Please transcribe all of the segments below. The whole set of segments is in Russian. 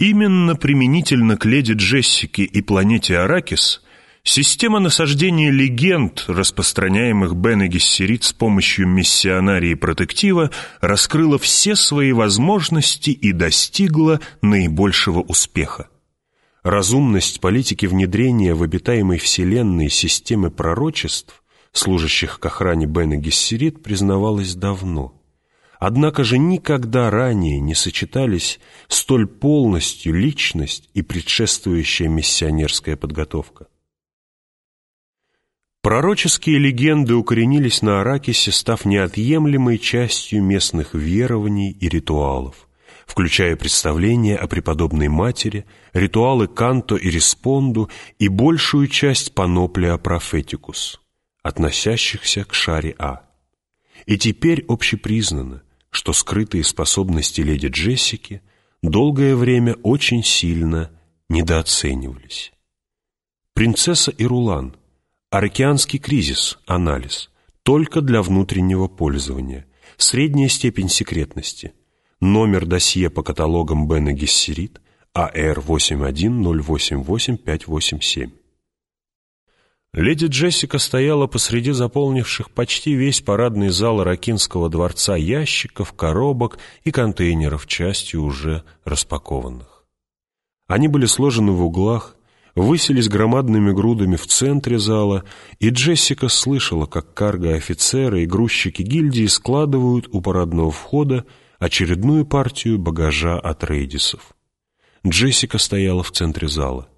Именно применительно к леди Джессике и планете Аракис система насаждения легенд, распространяемых Бен Гессерит с помощью миссионарии протектива, раскрыла все свои возможности и достигла наибольшего успеха. Разумность политики внедрения в обитаемой Вселенной системы пророчеств, служащих к охране Бен Гессерит, признавалась давно. Однако же никогда ранее не сочетались столь полностью личность и предшествующая миссионерская подготовка. Пророческие легенды укоренились на Аракисе, став неотъемлемой частью местных верований и ритуалов включая представления о преподобной матери, ритуалы канто и респонду и большую часть паноплия профетикус, относящихся к шаре А. И теперь общепризнано, что скрытые способности леди Джессики долгое время очень сильно недооценивались. Принцесса Ирулан. Аркеанский кризис. Анализ. Только для внутреннего пользования. Средняя степень секретности – номер досье по каталогам Бена Гессерит АР-81088-587. Леди Джессика стояла посреди заполнивших почти весь парадный зал Ракинского дворца ящиков, коробок и контейнеров, частью уже распакованных. Они были сложены в углах, высились громадными грудами в центре зала, и Джессика слышала, как карго-офицеры и грузчики гильдии складывают у парадного входа очередную партию багажа от Рейдисов. Джессика стояла в центре зала.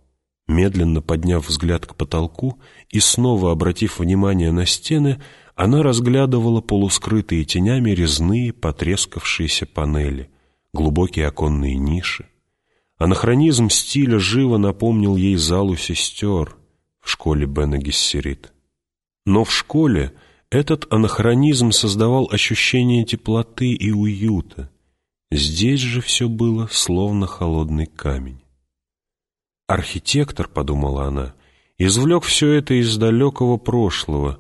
Медленно подняв взгляд к потолку и снова обратив внимание на стены, она разглядывала полускрытые тенями резные потрескавшиеся панели, глубокие оконные ниши. Анахронизм стиля живо напомнил ей залу сестер в школе Бена Гессерит. Но в школе этот анахронизм создавал ощущение теплоты и уюта. Здесь же все было словно холодный камень. «Архитектор», — подумала она, — извлек все это из далекого прошлого.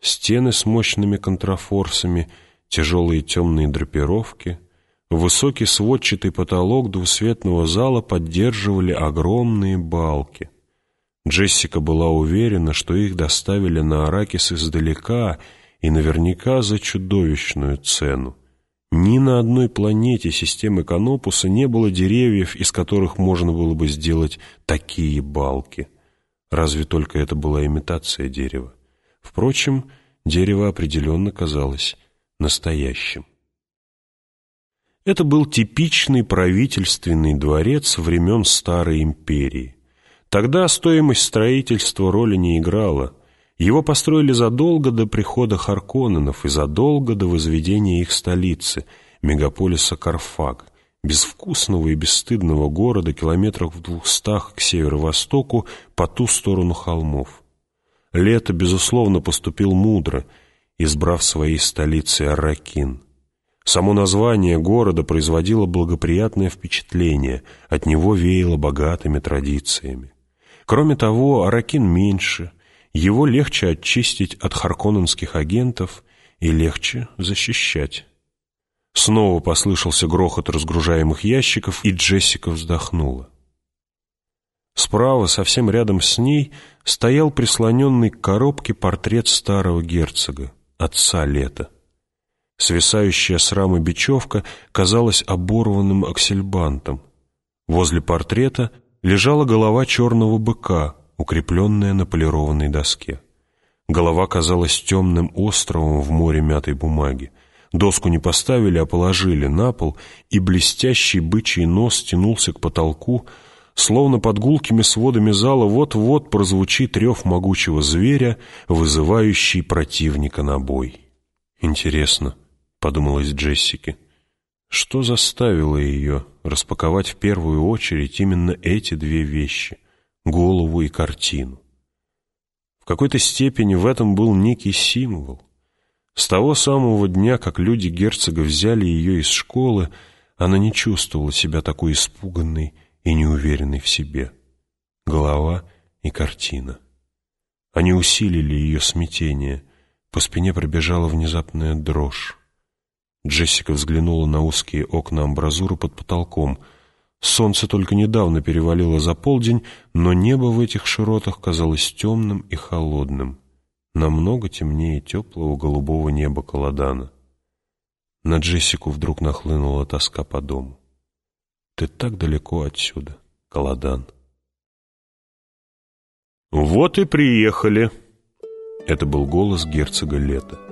Стены с мощными контрафорсами, тяжелые темные драпировки, высокий сводчатый потолок двусветного зала поддерживали огромные балки — Джессика была уверена, что их доставили на Аракис издалека и наверняка за чудовищную цену. Ни на одной планете системы Канопуса не было деревьев, из которых можно было бы сделать такие балки. Разве только это была имитация дерева. Впрочем, дерево определенно казалось настоящим. Это был типичный правительственный дворец времен Старой Империи. Тогда стоимость строительства роли не играла. Его построили задолго до прихода Харконненов и задолго до возведения их столицы, мегаполиса Карфаг, безвкусного и бесстыдного города километрах в двухстах к северо-востоку по ту сторону холмов. Лето, безусловно, поступил мудро, избрав своей столицей Арракин. Само название города производило благоприятное впечатление, от него веяло богатыми традициями. Кроме того, Аракин меньше, его легче очистить от харконненских агентов и легче защищать. Снова послышался грохот разгружаемых ящиков, и Джессика вздохнула. Справа, совсем рядом с ней, стоял прислоненный к коробке портрет старого герцога, отца лета. Свисающая с рамы бечевка казалась оборванным аксельбантом. Возле портрета лежала голова черного быка, укрепленная на полированной доске. Голова казалась темным островом в море мятой бумаги. Доску не поставили, а положили на пол, и блестящий бычий нос тянулся к потолку, словно под гулкими сводами зала вот-вот прозвучит рев могучего зверя, вызывающий противника на бой. «Интересно», — подумалось Джессике, — что заставило ее распаковать в первую очередь именно эти две вещи — голову и картину? В какой-то степени в этом был некий символ. С того самого дня, как люди герцога взяли ее из школы, она не чувствовала себя такой испуганной и неуверенной в себе. Голова и картина. Они усилили ее смятение. По спине пробежала внезапная дрожь. Джессика взглянула на узкие окна амбразуры под потолком. Солнце только недавно перевалило за полдень, но небо в этих широтах казалось темным и холодным, намного темнее теплого голубого неба Каладана. На Джессику вдруг нахлынула тоска по дому. «Ты так далеко отсюда, Каладан». «Вот и приехали!» Это был голос герцога Лета.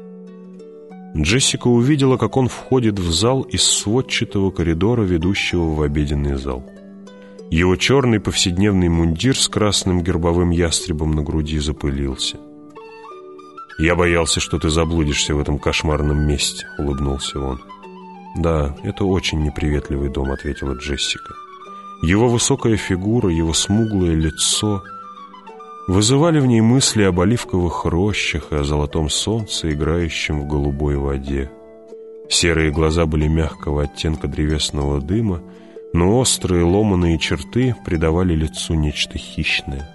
Джессика увидела, как он входит в зал из сводчатого коридора, ведущего в обеденный зал. Его черный повседневный мундир с красным гербовым ястребом на груди запылился. «Я боялся, что ты заблудишься в этом кошмарном месте», — улыбнулся он. «Да, это очень неприветливый дом», — ответила Джессика. Его высокая фигура, его смуглое лицо — вызывали в ней мысли об оливковых рощах и о золотом солнце, играющем в голубой воде. Серые глаза были мягкого оттенка древесного дыма, но острые ломаные черты придавали лицу нечто хищное.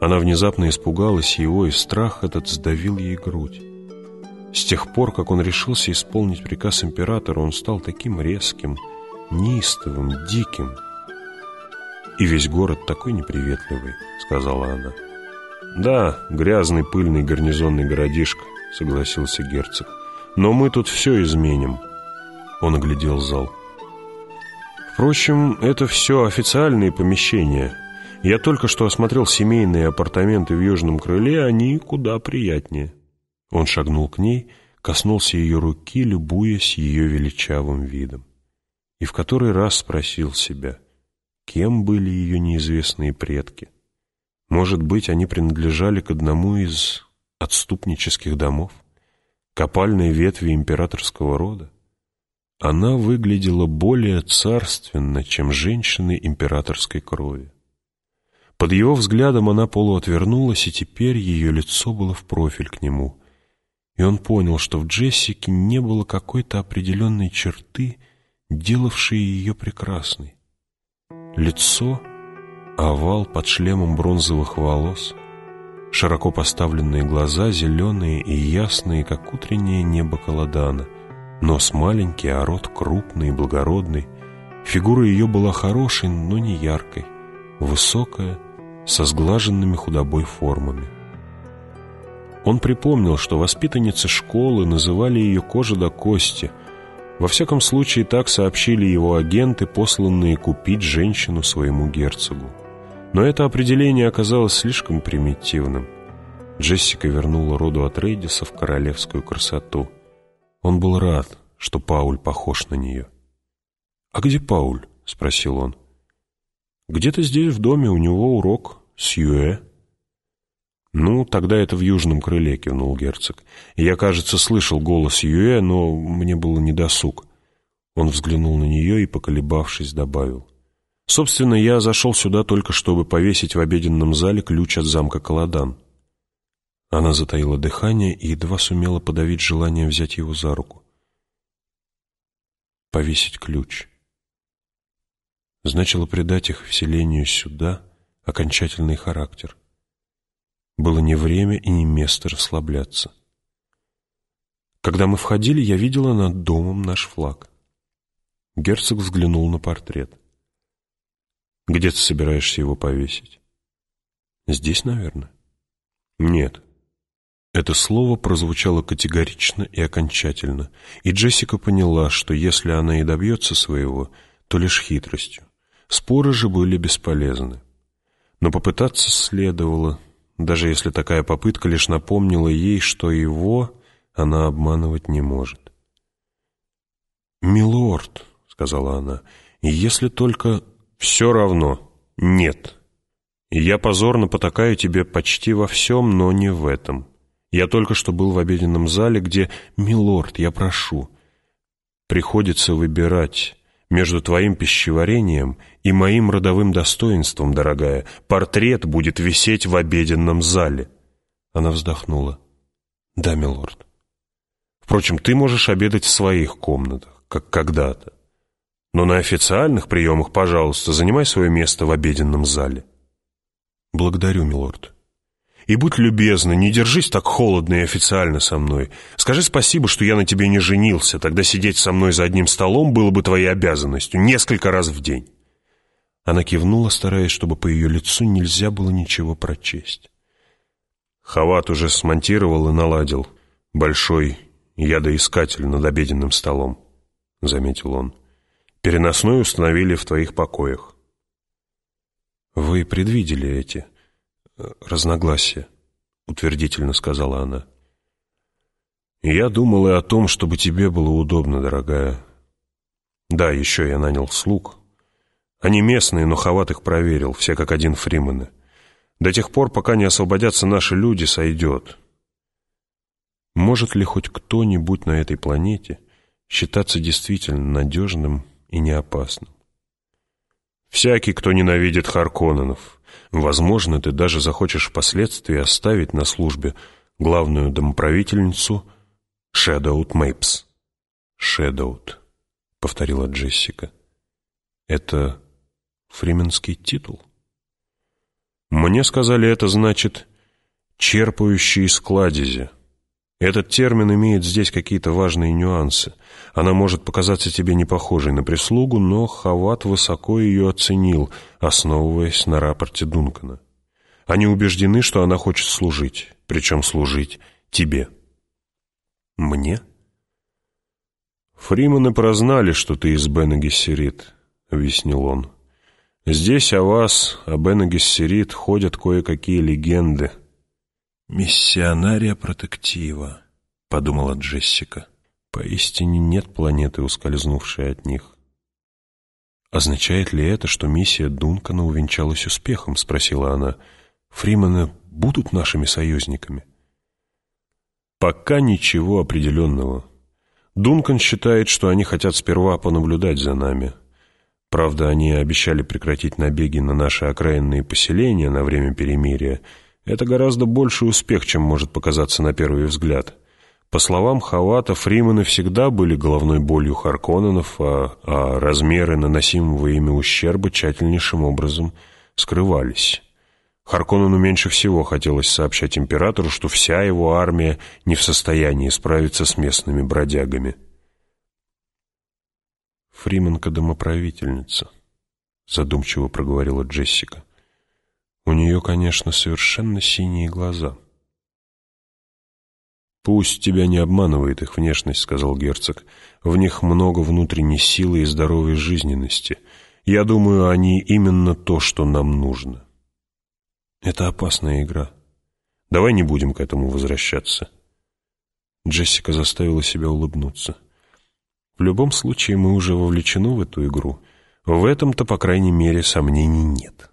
Она внезапно испугалась его, и страх этот сдавил ей грудь. С тех пор, как он решился исполнить приказ императора, он стал таким резким, неистовым, диким, «И весь город такой неприветливый», — сказала она. «Да, грязный, пыльный гарнизонный городишко», — согласился герцог. «Но мы тут все изменим». Он оглядел зал. «Впрочем, это все официальные помещения. Я только что осмотрел семейные апартаменты в южном крыле, они куда приятнее». Он шагнул к ней, коснулся ее руки, любуясь ее величавым видом. И в который раз спросил себя — Кем были ее неизвестные предки? Может быть, они принадлежали к одному из отступнических домов? Копальной ветви императорского рода? Она выглядела более царственно, чем женщины императорской крови. Под его взглядом она полуотвернулась, и теперь ее лицо было в профиль к нему. И он понял, что в Джессике не было какой-то определенной черты, делавшей ее прекрасной. Лицо, овал под шлемом бронзовых волос, широко поставленные глаза, зеленые и ясные, как утреннее небо Каладана, нос маленький, а рот крупный и благородный. Фигура ее была хорошей, но не яркой, высокая, со сглаженными худобой формами. Он припомнил, что воспитанницы школы называли ее кожа до кости – во всяком случае, так сообщили его агенты, посланные купить женщину своему герцогу. Но это определение оказалось слишком примитивным. Джессика вернула роду Атрейдиса в королевскую красоту. Он был рад, что Пауль похож на нее. «А где Пауль?» — спросил он. «Где-то здесь в доме у него урок с Юэ». «Ну, тогда это в южном крыле», — кивнул герцог. «Я, кажется, слышал голос Юэ, но мне было недосуг». Он взглянул на нее и, поколебавшись, добавил. «Собственно, я зашел сюда только, чтобы повесить в обеденном зале ключ от замка Каладан». Она затаила дыхание и едва сумела подавить желание взять его за руку. Повесить ключ. Значило придать их вселению сюда окончательный характер — было не время и не место расслабляться. Когда мы входили, я видела над домом наш флаг. Герцог взглянул на портрет. «Где ты собираешься его повесить?» «Здесь, наверное». «Нет». Это слово прозвучало категорично и окончательно, и Джессика поняла, что если она и добьется своего, то лишь хитростью. Споры же были бесполезны. Но попытаться следовало, даже если такая попытка лишь напомнила ей, что его она обманывать не может. «Милорд», — сказала она, — «если только...» «Все равно. Нет. Я позорно потакаю тебе почти во всем, но не в этом. Я только что был в обеденном зале, где... Милорд, я прошу. Приходится выбирать между твоим пищеварением и моим родовым достоинством, дорогая. Портрет будет висеть в обеденном зале». Она вздохнула. «Да, милорд. Впрочем, ты можешь обедать в своих комнатах, как когда-то. Но на официальных приемах, пожалуйста, занимай свое место в обеденном зале». «Благодарю, милорд. И будь любезна, не держись так холодно и официально со мной. Скажи спасибо, что я на тебе не женился. Тогда сидеть со мной за одним столом было бы твоей обязанностью несколько раз в день». Она кивнула, стараясь, чтобы по ее лицу нельзя было ничего прочесть. Хават уже смонтировал и наладил большой ядоискатель над обеденным столом, — заметил он. Переносной установили в твоих покоях. Вы предвидели эти разногласия, — утвердительно сказала она. Я думал и о том, чтобы тебе было удобно, дорогая. Да, еще я нанял слуг. Они местные, но Хават их проверил, все как один Фримены. До тех пор, пока не освободятся наши люди, сойдет. Может ли хоть кто-нибудь на этой планете считаться действительно надежным и неопасным? Всякий, кто ненавидит Харконненов. Возможно, ты даже захочешь впоследствии оставить на службе главную домоправительницу Шэдоут Мэйпс. Шэдоут, повторила Джессика. Это фрименский титул? Мне сказали, это значит «черпающий из кладези». Этот термин имеет здесь какие-то важные нюансы. Она может показаться тебе не похожей на прислугу, но Хават высоко ее оценил, основываясь на рапорте Дункана. Они убеждены, что она хочет служить, причем служить тебе. Мне? Фримены прознали, что ты из Бена объяснил он. Здесь о вас, о Бена ходят кое-какие легенды. «Миссионария протектива», — подумала Джессика. Поистине нет планеты, ускользнувшей от них. «Означает ли это, что миссия Дункана увенчалась успехом?» — спросила она. «Фримены будут нашими союзниками?» «Пока ничего определенного. Дункан считает, что они хотят сперва понаблюдать за нами». Правда, они обещали прекратить набеги на наши окраинные поселения на время перемирия. Это гораздо больший успех, чем может показаться на первый взгляд. По словам Хавата, фримены всегда были головной болью Харконненов, а, а размеры наносимого ими ущерба тщательнейшим образом скрывались. Харконнену меньше всего хотелось сообщать императору, что вся его армия не в состоянии справиться с местными бродягами. Фрименка-домоправительница», — задумчиво проговорила Джессика. «У нее, конечно, совершенно синие глаза». «Пусть тебя не обманывает их внешность», — сказал герцог. «В них много внутренней силы и здоровой жизненности. Я думаю, они именно то, что нам нужно». «Это опасная игра. Давай не будем к этому возвращаться». Джессика заставила себя улыбнуться. В любом случае мы уже вовлечены в эту игру. В этом-то, по крайней мере, сомнений нет.